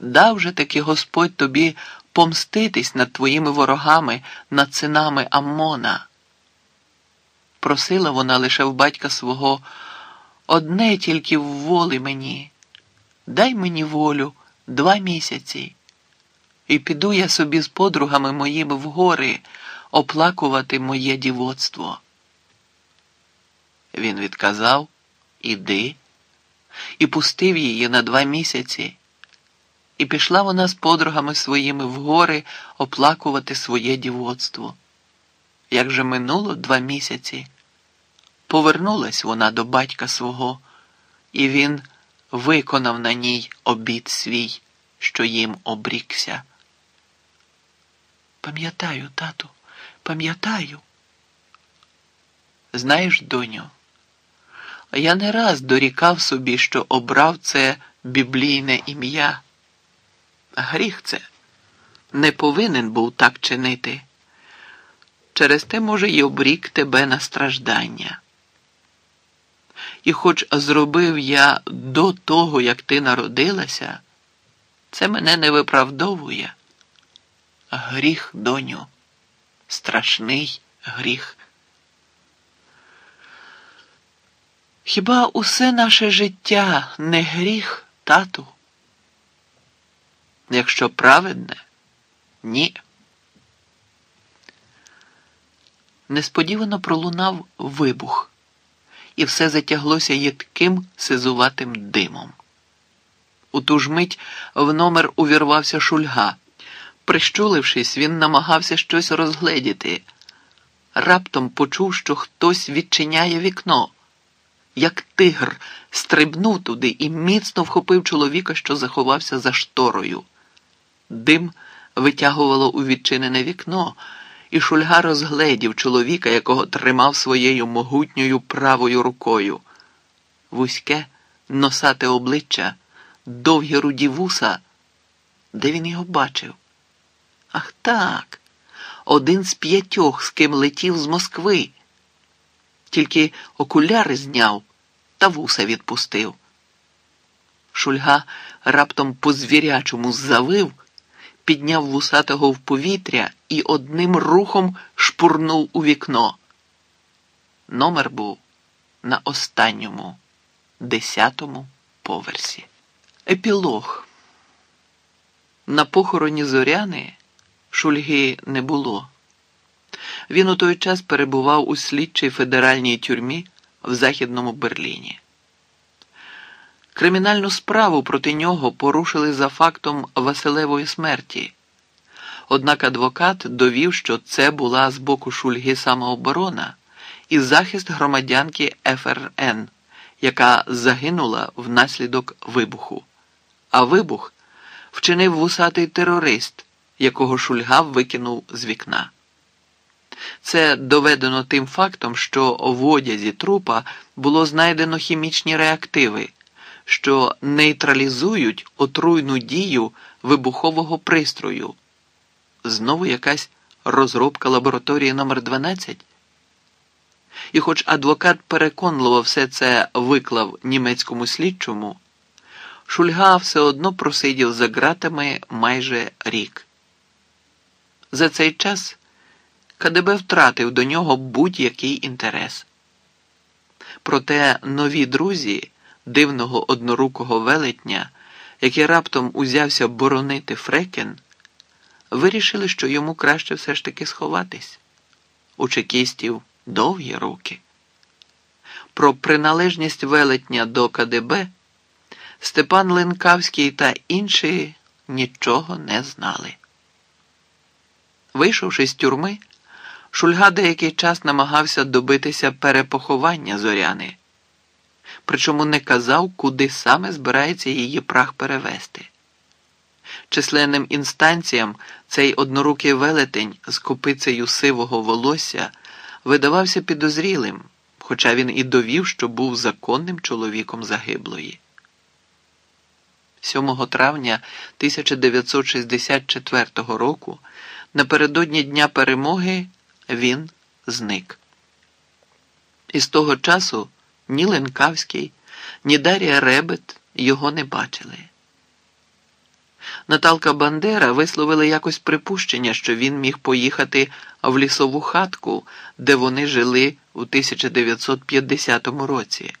Дав же таки Господь тобі помститись над твоїми ворогами, над синами Аммона. Просила вона лише в батька свого одне тільки волі мені, дай мені волю два місяці, і піду я собі з подругами моїми в гори оплакувати моє дівоцтво. Він відказав Іди, і пустив її на два місяці. І пішла вона з подругами своїми в гори оплакувати своє дівоцтво. Як же минуло два місяці, повернулась вона до батька свого, і він виконав на ній обід свій, що їм обрікся. Пам'ятаю, тату, пам'ятаю. Знаєш, доню, я не раз дорікав собі, що обрав це біблійне ім'я. Гріх це не повинен був так чинити. Через те, може, й обрік тебе на страждання. І хоч зробив я до того, як ти народилася, це мене не виправдовує. Гріх, доню, страшний гріх. Хіба усе наше життя не гріх, тату? Якщо праведне, ні. Несподівано пролунав вибух, і все затяглося їдким сизуватим димом. У ту ж мить в номер увірвався шульга. Прищулившись, він намагався щось розгледіти. Раптом почув, що хтось відчиняє вікно. Як тигр стрибнув туди і міцно вхопив чоловіка, що заховався за шторою. Дим витягувало у відчинене вікно, і шульга розгледів чоловіка, якого тримав своєю могутньою правою рукою. Вузьке, носате обличчя, довгі руді вуса. Де він його бачив? Ах так, один з п'ятьох, з ким летів з Москви. Тільки окуляри зняв та вуса відпустив. Шульга раптом по звірячому завив підняв вусатого в повітря і одним рухом шпурнув у вікно. Номер був на останньому, десятому поверсі. Епілог. На похороні зоряни шульги не було. Він у той час перебував у слідчій федеральній тюрмі в Західному Берліні. Кримінальну справу проти нього порушили за фактом Василевої смерті. Однак адвокат довів, що це була з боку шульги самооборона і захист громадянки ФРН, яка загинула внаслідок вибуху. А вибух вчинив вусатий терорист, якого шульга викинув з вікна. Це доведено тим фактом, що в одязі трупа було знайдено хімічні реактиви що нейтралізують отруйну дію вибухового пристрою. Знову якась розробка лабораторії номер 12 І хоч адвокат переконливо все це виклав німецькому слідчому, Шульга все одно просидів за ґратами майже рік. За цей час КДБ втратив до нього будь-який інтерес. Проте нові друзі дивного однорукого велетня, який раптом узявся боронити Фрекен, вирішили, що йому краще все ж таки сховатись. У чекістів довгі руки. Про приналежність велетня до КДБ Степан Ленкавський та інші нічого не знали. Вийшовши з тюрми, Шульга деякий час намагався добитися перепоховання зоряни причому не казав, куди саме збирається її прах перевести. Численним інстанціям цей однорукий велетень з копицею сивого волосся видавався підозрілим, хоча він і довів, що був законним чоловіком загиблої. 7 травня 1964 року, напередодні Дня перемоги, він зник. І з того часу ні Ленкавський, ні Дар'я Ребет його не бачили. Наталка Бандера висловила якось припущення, що він міг поїхати в лісову хатку, де вони жили у 1950 році.